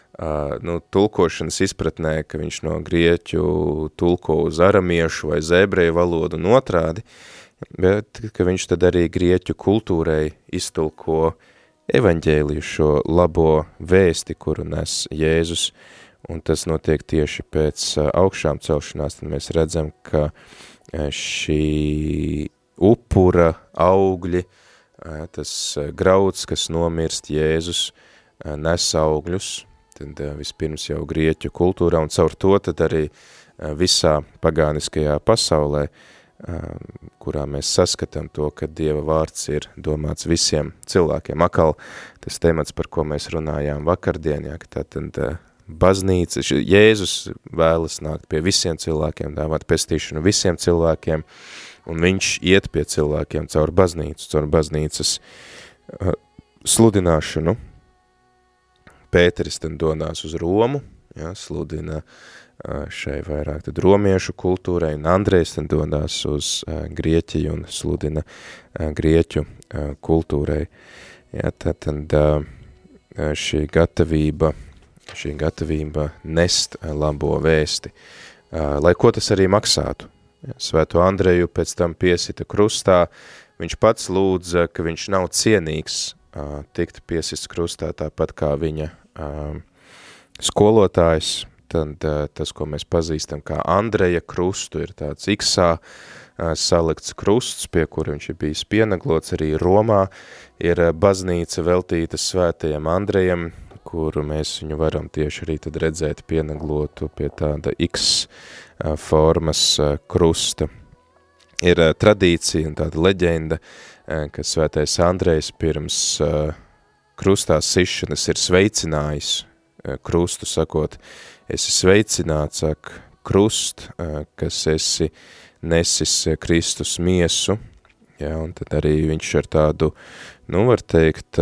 nu, tulkošanas izpratnē, ka viņš no grieķu tulko uz aramiešu vai zēbrēju valodu un otrādi, bet ka viņš tad arī grieķu kultūrai iztulko evaņģēliju šo labo vēsti, kuru nes Jēzus, un tas notiek tieši pēc augšām celšanās, tad mēs redzam, ka šī upura augļi, uh, tas grauds, kas nomirst Jēzus, nes augļus, tad vispirms jau grieķu kultūrā un caur to tad arī visā pagāniskajā pasaulē, kurā mēs saskatām to, ka Dieva vārds ir domāts visiem cilvēkiem. Akal tas temats, par ko mēs runājām vakardien, jā, ka tātad baznīca, Jēzus vēlas nākt pie visiem cilvēkiem, dāvāt pestīšanu visiem cilvēkiem, uh, un viņš iet pie cilvēkiem caur baznīcu, caur baznīcas uh, sludināšanu. Pēteris tad donās uz Romu, ja, sludina uh, šai vairāk tad romiešu kultūrai, un Andrejs tad donās uz uh, Grieķiju un sludina uh, Grieķu uh, kultūrai. Ja, tad, tad uh, šī gatavība, šī gatavība nest uh, labo vēsti, uh, lai ko tas arī maksātu. Svēto Andreju pēc tam piesita krustā, viņš pats lūdza, ka viņš nav cienīgs uh, tikt piesists krustā tāpat kā viņa skolotājs, tad tas, ko mēs pazīstam kā Andreja krustu, ir tāds iksā salikts krusts, pie kura viņš ir bijis pienaglots arī Romā, ir baznīca veltīta svētajam Andrejam, kuru mēs viņu varam tieši arī tad redzēt pienaglotu pie tāda X uh, formas uh, krusta. Ir uh, tradīcija un tāda leģenda, uh, ka svētais Andrejs pirms uh, krustā sišanas ir sveicinājis krustu, sakot, esi sveicināts, ak, krust, kas esi nesis Kristus miesu, ja, un tad arī viņš ar tādu, nu, var teikt,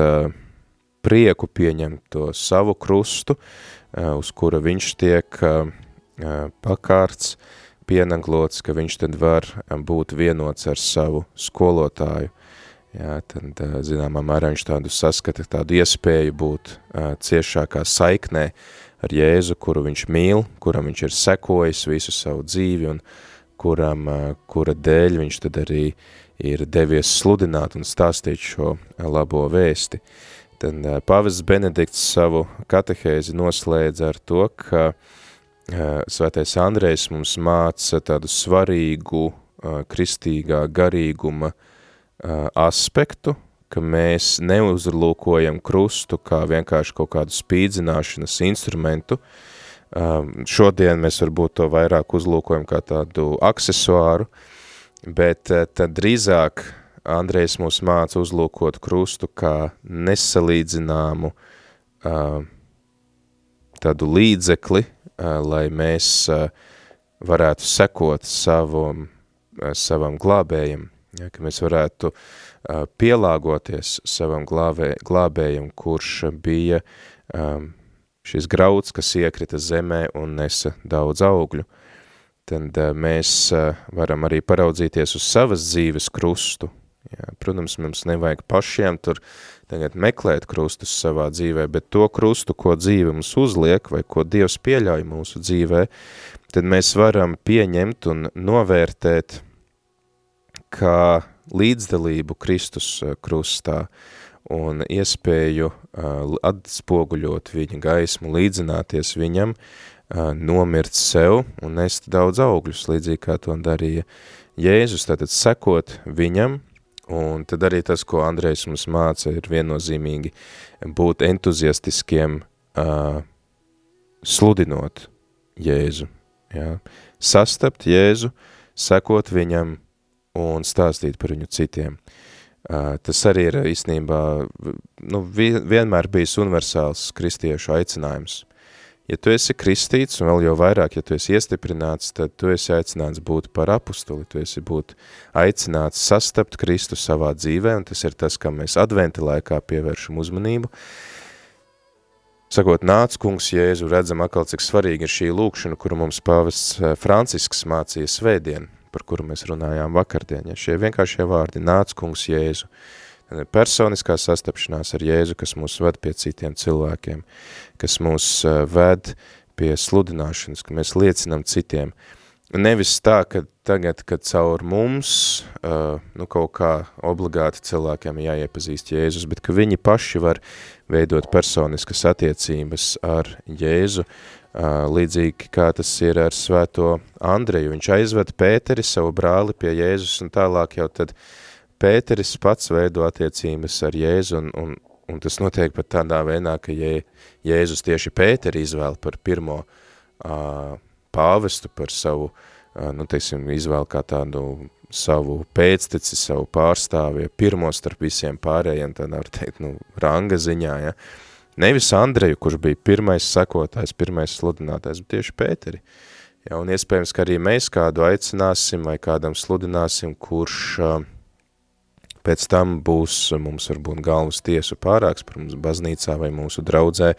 prieku pieņem to savu krustu, uz kura viņš tiek pakārts, pienaglots, ka viņš tad var būt vienots ar savu skolotāju. Jā, tad, zināmā mērā, viņš tādu saskata, tādu iespēju būt uh, ciešākā saiknē ar Jēzu, kuru viņš mīl, kuram viņš ir sekojis visu savu dzīvi un kuram, uh, kura dēļ viņš tad arī ir devies sludināt un stāstīt šo labo vēsti. Tad uh, pavests Benedikts savu katehēzi noslēdz ar to, ka uh, svētais Andrejs mums māca tādu svarīgu uh, kristīgā garīguma aspektu, ka mēs neuzlūkojam krustu kā vienkārši kaut kādu spīdzināšanas instrumentu. Šodien mēs varbūt to vairāk uzlūkojam kā tādu aksesuāru, bet tad drīzāk Andrejs mūs māca uzlūkot krustu kā nesalīdzināmu tādu līdzekli, lai mēs varētu sekot savam, savam glābējam, ja, ka mēs varētu uh, pielāgoties savam glābē, glābējam, kurš bija um, šis grauds, kas iekrita zemē un nesa daudz augļu. Tad uh, mēs uh, varam arī paraudzīties uz savas dzīves krustu. Ja, protams, mums nevajag pašiem tur tagad meklēt krustus savā dzīvē, bet to krustu, ko dzīve mums uzliek vai ko Dievs pieļauj mūsu dzīvē, tad mēs varam pieņemt un novērtēt kā līdzdalību Kristus krustā un iespēju atspoguļot viņa gaismu, līdzināties viņam, nomirt sev un nest daudz augļus, līdzīgi kā to darīja Jēzus, tātad sekot viņam, un tad arī tas, ko Andrejs mums māca, ir viennozīmīgi būt entuziastiskiem, uh, sludinot Jēzu, ja? sastapt Jēzu, sekot viņam, un stāstīt par viņu citiem. Uh, tas arī ir īstenībā nu, vienmēr bijis universāls kristiešu aicinājums. Ja tu esi kristīts, un vēl jau vairāk, ja tu esi iestiprināts, tad tu esi aicināts būt par apustuli, tu esi būt aicināts sastapt Kristu savā dzīvē, un tas ir tas, kam mēs adventa laikā pievēršam uzmanību. Sakot, nāc, kungs Jēzu, redzam atkal, cik svarīgi ir šī lūkšana, kuru mums pāvests Francisks mācīja svētdien, par kuru mēs runājām vakardien. Ja šie vienkāršie vārdi nāc kungs Jēzu. Personiskā sastapšanās ar Jēzu, kas mūs ved pie citiem cilvēkiem, kas mūs eh, ved pie sludināšanas, ka mēs liecinam citiem. Nevis tā, ka tagad, kad caur mums, uh, nu kaut kā obligāti cilvēkiem jāiepazīst Jēzus, bet ka viņi paši var veidot personiskas attiecības ar Jēzu, uh, līdzīgi kā tas ir ar svēto Andreju. Viņš aizved Pēteri, savu brāli pie Jēzus, un tālāk jau tad Pēteris pats veido attiecības ar Jēzu, un, un, un tas notiek pat tādā veidā, ka Jē, Jēzus tieši Pēteri izvēl par pirmo uh, pāvestu, par savu, uh, nu, teiksim, izvēl kā tādu savu pēcteci, savu pārstāvi, pirmo starp visiem pārējiem, tādā var teikt, nu, ranga ziņā, ja, Nevis Andreju, kurš bija pirmais sakotājs, pirmais sludinātājs, bet tieši Pēteri. Ja, un iespējams, ka arī mēs kādu aicināsim vai kādam sludināsim, kurš uh, pēc tam būs mums varbūt galvas tiesu pārāks par mums baznīcā vai mūsu draudzē,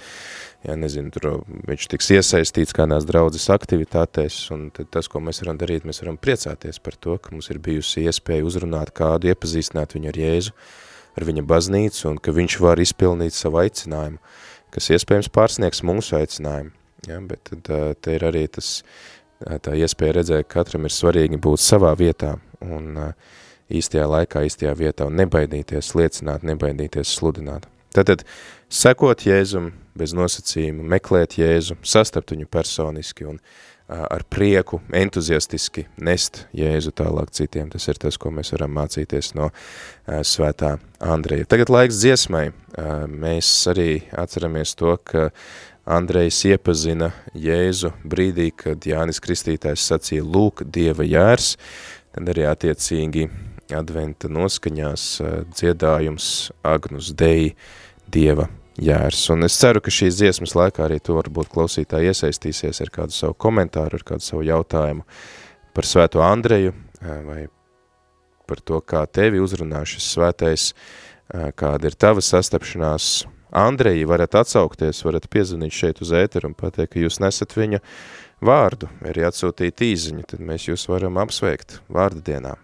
ja nezinu, tur viņš tiks iesaistīts kādās draudzes aktivitātēs, un tas, ko mēs varam darīt, mēs varam priecāties par to, ka mums ir bijusi iespēja uzrunāt kādu, iepazīstināt viņu ar Jēzu, ar viņa baznīcu un ka viņš var izpilnīt savu aicinājumu, kas iespējams pārsniegs mūsu aicinājumu. Ja, bet tad te ir arī tas tā iespēja redzēt, ka katram ir svarīgi būt savā vietā un īstajā laikā, īstajā vietā un nebaidīties liecināt, nebaidīties sludināt. Tātad sekot Jēzum bez nosacījuma, meklēt Jēzu, sastapt viņu personiski un ar prieku, entuziastiski nest Jēzu tālāk citiem. Tas ir tas, ko mēs varam mācīties no svētā Andreja. Tagad laiks dziesmai. Mēs arī atceramies to, ka Andrejs iepazina Jēzu brīdī, kad Jānis Kristītājs sacīja lūk Dieva jērs, tad arī attiecīgi adventa noskaņās dziedājums Agnus Dei Dieva jērs. Un es ceru, ka šīs dziesmas laikā arī tu varbūt klausītāji iesaistīsies ar kādu savu komentāru, ar kādu savu jautājumu par svēto Andreju vai par to, kā tevi uzrunā šis svētais, kāda ir tava sastapšanās Andreji, varat atsaukties, varat piezvanīt šeit uz ēteru un pateikt, ka jūs nesat viņa vārdu, arī atsūtīt īziņu, tad mēs jūs varam apsveikt vārda dienā.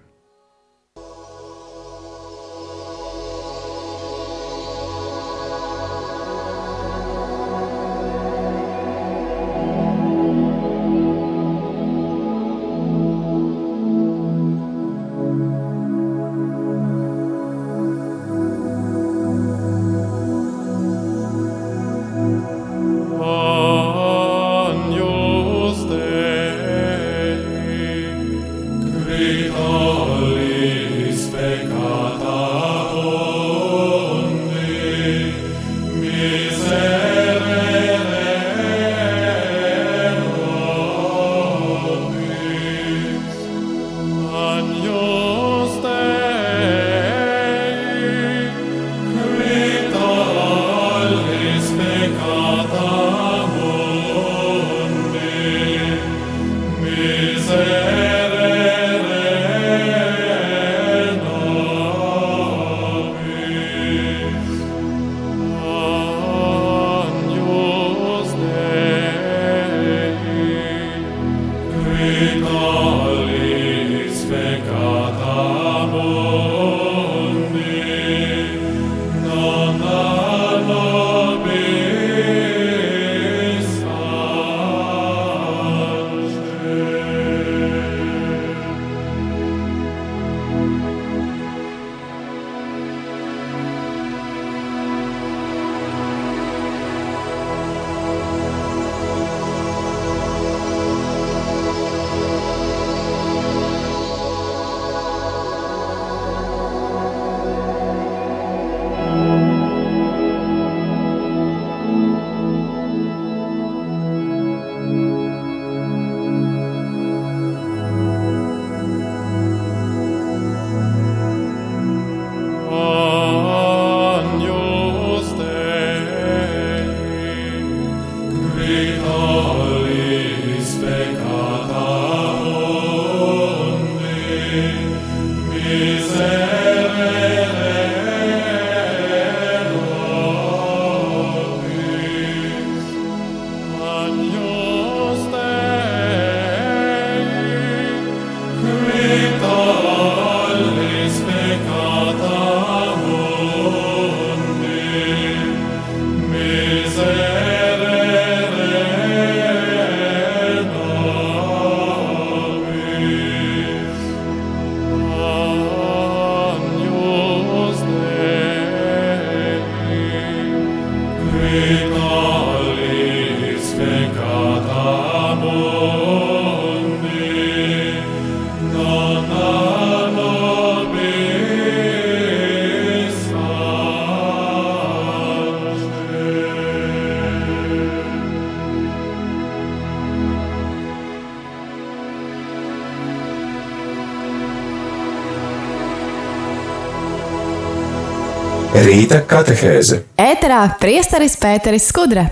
Rīta katehēze. Ēterā priesteris Pēteris Skudra.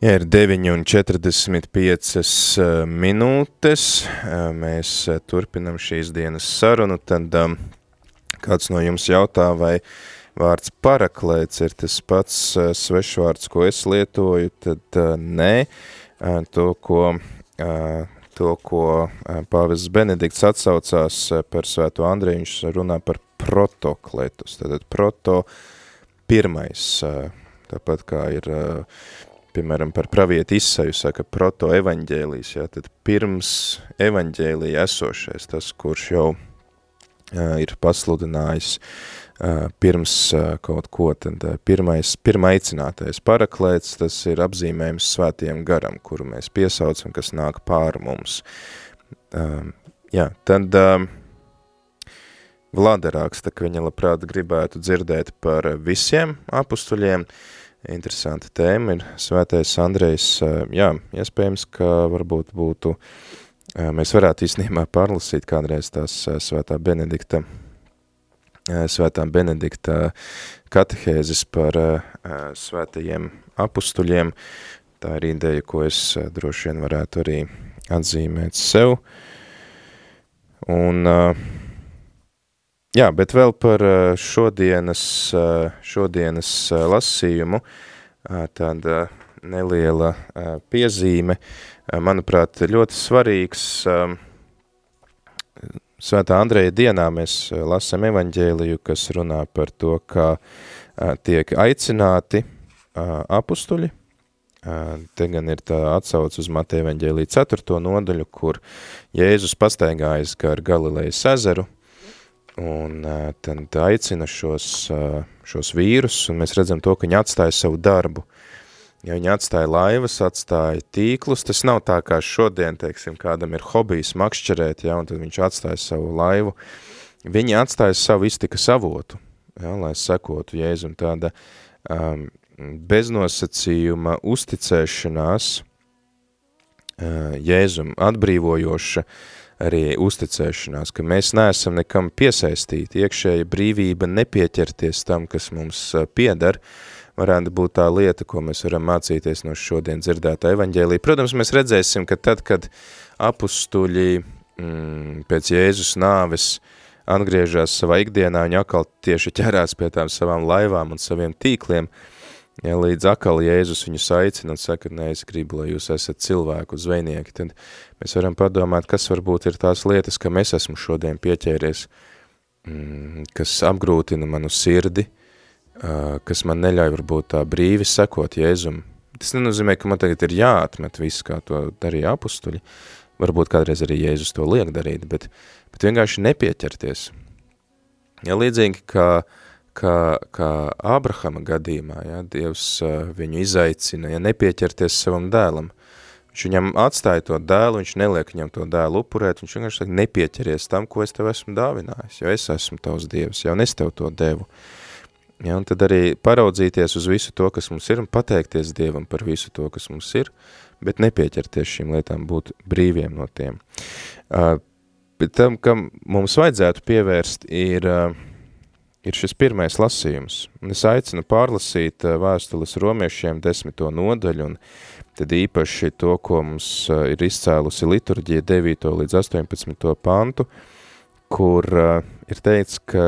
Ja ir 9,45 eh, minūtes. Eh, mēs eh, turpinam šīs dienas sarunu. Tad kāds no jums jautā, vai vārds paraklēts ir tas pats svešvārds, ko es lietoju, tad nē. To, ko to, ko pāvests Benedikts atsaucās par svēto Andreju, viņš runā par protokletus, tātad proto pirmais, tāpat kā ir piemēram, par pravieti izsaju saka proto evaņģēlijas, ja, tad pirms evaņģēlija esošais, tas, kurš jau ir pasludinājis pirms uh, kaut ko, tad uh, pirmais, pirmā aicinātais paraklēts, tas ir apzīmējums svētiem garam, kuru mēs piesaucam, kas nāk pār mums. Jā, tad Vlada raksta, ka viņa labprāt gribētu dzirdēt par visiem apustuļiem, interesanta tēma ir svētais Andrejs, jā, iespējams, ka varbūt būtu, mēs varētu īstenībā pārlasīt kādreiz tās svētā Benedikta, svētā Benedikta katehēzes par svētajiem apustuļiem, tā ir ideja, ko es droši vien varētu arī atzīmēt sev, un Jā, bet vēl par eh, šodienas, eh, šodienas eh, lasījumu, tāda neliela piezīme, manuprāt, ļoti svarīgs Svētā Andreja dienā mēs lasam evaņģēliju, kas runā par to, kā tiek aicināti apustuļi. Te gan ir tā atsauc uz Mateja evaņģēliju 4. nodaļu, kur Jēzus pastaigājas gar Galilejas ezeru, un tad aicina šos, šos vīrus, un mēs redzam to, ka viņi atstāja savu darbu. Ja viņi atstāja laivas, atstāja tīklus, tas nav tā kā šodien, teiksim, kādam ir hobijs makšķerēt, ja, un tad viņš atstāja savu laivu. Viņi atstāja savu iztikas avotu, ja, lai sekotu Jēzum tāda um, beznosacījuma uzticēšanās uh, Jēzum atbrīvojoša uh, arī uzticēšanās, ka mēs neesam nekam piesaistīti, iekšēja brīvība nepieķerties tam, kas mums piedar, varētu būt tā lieta, ko mēs varam mācīties no šodien dzirdētā evaņģēlī. Protams, mēs redzēsim, ka tad, kad apustuļi mm, pēc Jēzus nāves atgriežas savā ikdienā, viņi atkal tieši ķerās pie tām savām laivām un saviem tīkliem, Ja līdz akali Jēzus viņus aicina un saka, nē, es gribu, lai jūs esat cilvēku zvejnieki, tad mēs varam padomāt, kas varbūt ir tās lietas, kam es esmu šodien pieķēries, mm, kas apgrūtina manu sirdi, kas man neļauj varbūt tā brīvi sekot Jēzum. Tas nenozīmē, ka man tagad ir jāatmet viss, kā to darīja apustuļi. Varbūt kādreiz arī Jēzus to liek darīt, bet, bet vienkārši nepieķerties. Ja līdzīgi, ka uh, kā, kā Ābrahama gadījumā, ja, Dievs viņu izaicina, ja nepieķerties savam dēlam. Viņš viņam atstāja to dēlu, viņš neliek viņam to dēlu upurēt, viņš vienkārši saka, nepieķeries tam, ko es tev esmu dāvinājis, jo es esmu tavs Dievs, jau es tev to devu. Ja, un tad arī paraudzīties uz visu to, kas mums ir, un pateikties Dievam par visu to, kas mums ir, bet nepieķerties šīm lietām, būt brīviem no tiem. Uh, bet tam, kam mums vajadzētu pievērst, ir uh, ir šis pirmais lasījums. Un es aicinu pārlasīt eh, vēstules romiešiem desmito nodaļu, un tad īpaši to, ko mums eh, ir izcēlusi liturģija 9. līdz 18. pantu, kur uh, ir teikts, ka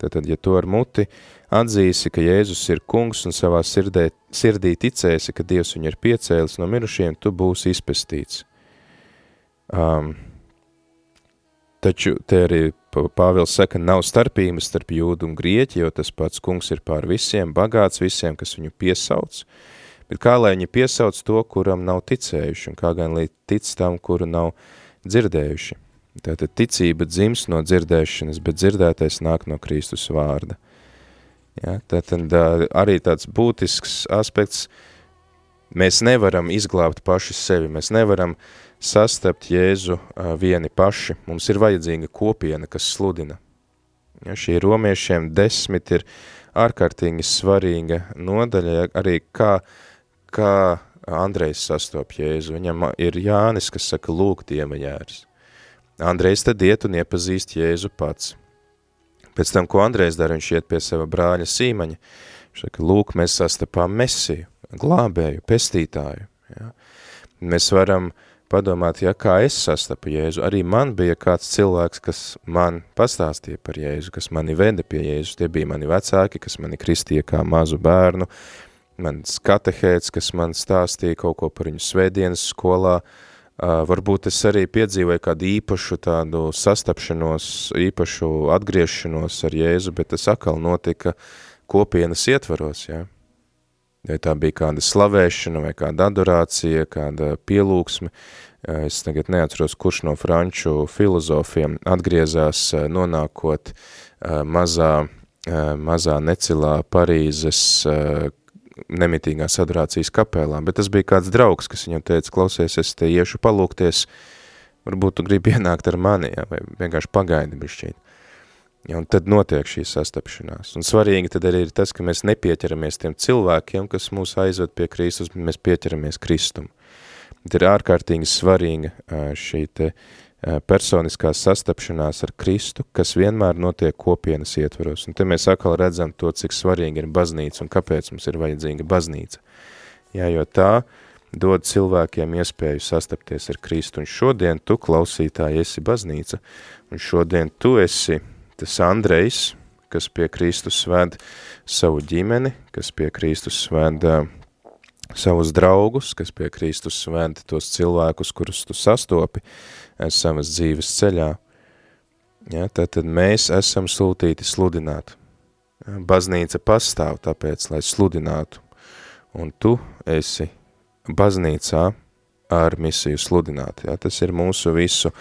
tad, ja to ar muti atzīsi, ka Jēzus ir kungs un savā sirdē, sirdī ticēsi, ka Dievs viņu ir piecēlis no mirušiem, tu būsi izpestīts. Um, taču te arī Pāvils saka, nav starpības starp jūdu un grieķi, jo tas pats kungs ir pār visiem, bagāts visiem, kas viņu piesauc. Bet kā lai viņi piesauc to, kuram nav ticējuši, un kā gan lai tic tam, kuru nav dzirdējuši. Tātad ticība dzims no dzirdēšanas, bet dzirdētais nāk no Kristus vārda. Ja, tātad arī tāds būtisks aspekts, mēs nevaram izglābt paši sevi, mēs nevaram sastapt Jēzu vieni paši. Mums ir vajadzīga kopiena, kas sludina. Ja, šī romiešiem desmit ir ārkārtīgi svarīga nodaļa, arī kā, kā Andrejs sastop Jēzu. Viņam ir Jānis, kas saka, lūk, Dieva jērs. Andrejs tad iet un iepazīst Jēzu pats. Pēc tam, ko Andrejs dara, viņš iet pie sava brāļa Sīmaņa. Viņš saka, lūk, mēs sastapām Mesiju, glābēju, pestītāju. Ja? Mēs varam padomāt, ja kā es sastapu Jēzu, arī man bija kāds cilvēks, kas man pastāstīja par Jēzu, kas mani veda pie Jēzus, tie bija mani vecāki, kas mani kristīja kā mazu bērnu, mans katehēts, kas man stāstīja kaut ko par viņu svētdienas skolā, uh, varbūt es arī piedzīvoju kādu īpašu tādu sastapšanos, īpašu atgriešanos ar Jēzu, bet tas atkal notika kopienas ietvaros, ja. vai tā bija kāda slavēšana, vai kāda adorācija, kāda pielūksme. Es tagad neatceros, kurš no franču filozofiem atgriezās nonākot mazā, mazā necilā Parīzes nemitīgās adorācijas kapelā, bet tas bija kāds draugs, kas viņam teica, klausies, es te iešu palūkties, varbūt tu gribi ienākt ar mani, ja, vai vienkārši pagaidi bišķīt. Ja, un tad notiek šī sastapšanās. Un svarīgi tad arī ir tas, ka mēs nepieķeramies tiem cilvēkiem, kas mūs aizved pie Kristus, mēs pieķeramies Kristumu. Tad ir ārkārtīgi svarīga šī te personiskā sastapšanās ar Kristu, kas vienmēr notiek kopienas ietvaros. Un te mēs atkal redzam to, cik svarīgi ir baznīca un kāpēc mums ir vajadzīga baznīca. Jā, jo tā dod cilvēkiem iespēju sastapties ar Kristu. Un šodien tu, klausītāji, esi baznīca, un šodien tu esi tas Andrejs, kas pie Kristus sved savu ģimeni, kas pie Kristus sved uh, savus draugus, kas pie Kristus sved tos cilvēkus, kurus tu sastopi uh, savas dzīves ceļā. Ja, tad, tad mēs esam sūtīti sludināt. Baznīca pastāv tāpēc, lai sludinātu, un tu esi baznīcā ar misiju sludināt. Ja, tas ir mūsu visu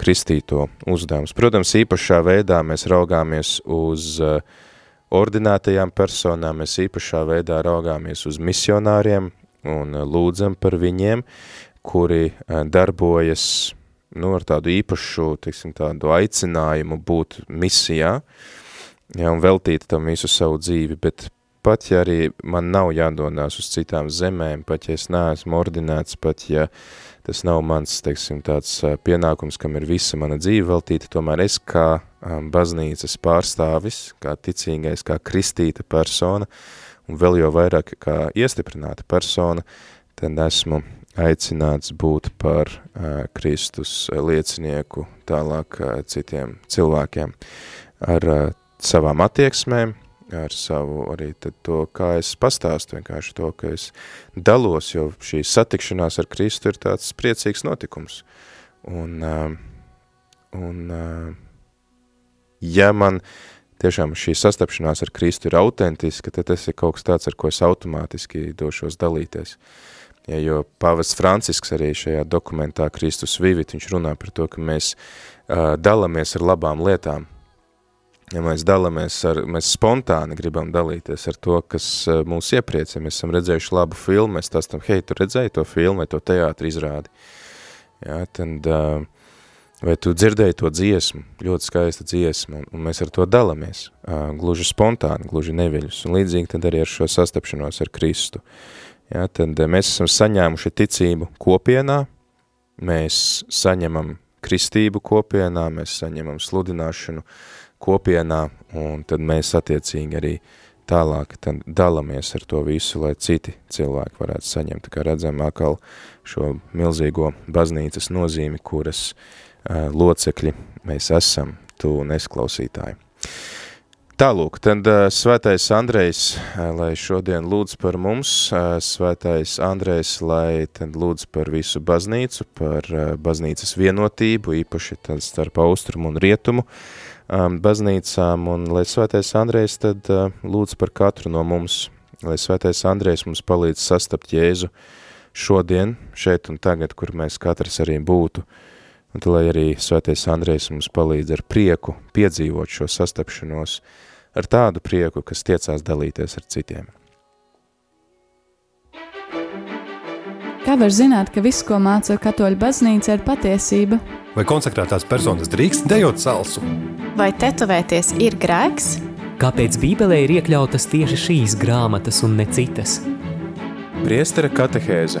kristīto uzdevums. Protams, īpašā veidā mēs raugāmies uz ordinētajām personām, mēs īpašā veidā raugāmies uz misionāriem un lūdzam par viņiem, kuri darbojas nu, ar tādu īpašu, tiksim, tādu aicinājumu būt misijā, ja, un veltīt tam visu savu dzīvi, bet pat ja arī man nav jādodās uz citām zemēm, pat ja es neesmu ordinēts, pat ja tas nav mans, teiksim, tāds pienākums, kam ir visa mana dzīve veltīta, tomēr es kā baznīcas pārstāvis, kā ticīgais, kā kristīta persona, un vēl jau vairāk kā iestiprināta persona, tad esmu aicināts būt par uh, Kristus liecinieku tālāk uh, citiem cilvēkiem ar uh, savām attieksmēm, ar savu arī to, kā es pastāstu, vienkārši to, ka es dalos, jo šī satikšanās ar Kristu ir tāds priecīgs notikums. Un, un uh, ja man tiešām šī sastapšanās ar Kristu ir autentiska, tad tas ir kaut kas tāds, ar ko es automātiski došos dalīties. Ja, jo Pāvests Francisks arī šajā dokumentā Kristus Vivit, viņš runā par to, ka mēs uh, dalamies ar labām lietām, ja mēs dalāmies ar, mēs spontāni gribam dalīties ar to, kas eh, mūs iepriecē, mēs esam redzējuši labu filmu, mēs tās tam, hei, tu redzēji to filmu vai to teātri izrādi, ja, tad, eh, vai tu dzirdēji to dziesmu, ļoti skaista dziesma, un, mēs ar to dalāmies, gluži spontāni, gluži neviļus, un līdzīgi tad arī ar šo sastapšanos ar Kristu, ja, tad eh, mēs esam saņēmuši ticību kopienā, mēs saņemam kristību kopienā, mēs saņemam sludināšanu kopienā, un tad mēs attiecīgi arī tālāk tad dalamies ar to visu, lai citi cilvēki varētu saņemt. Tā kā redzam atkal šo milzīgo baznīcas nozīmi, kuras uh, locekļi mēs esam, tu un es klausītāji. Tālūk, tad uh, svētais Andrejs, uh, lai šodien lūdz par mums, uh, svētais Andrejs, lai tad lūdz par visu baznīcu, par uh, baznīcas vienotību, īpaši tad starp austrumu un rietumu, uh, um, baznīcām, un lai svētais Andrejs tad uh, lūdz par katru no mums, lai svētais Andrejs mums palīdz sastapt Jēzu šodien, šeit un tagad, kur mēs katrs arī būtu, un tad, lai arī svētais Andrejs mums palīdz ar prieku piedzīvot šo sastapšanos, ar tādu prieku, kas tiecās dalīties ar citiem. Kā var zināt, ka viss, ko māca katoļu baznīca, ir patiesība? Vai konsekrētās personas drīkst dejot salsu? Vai tetovēties ir grēks? Kāpēc Bībelē ir iekļautas tieši šīs grāmatas un ne citas? Priestera katehēze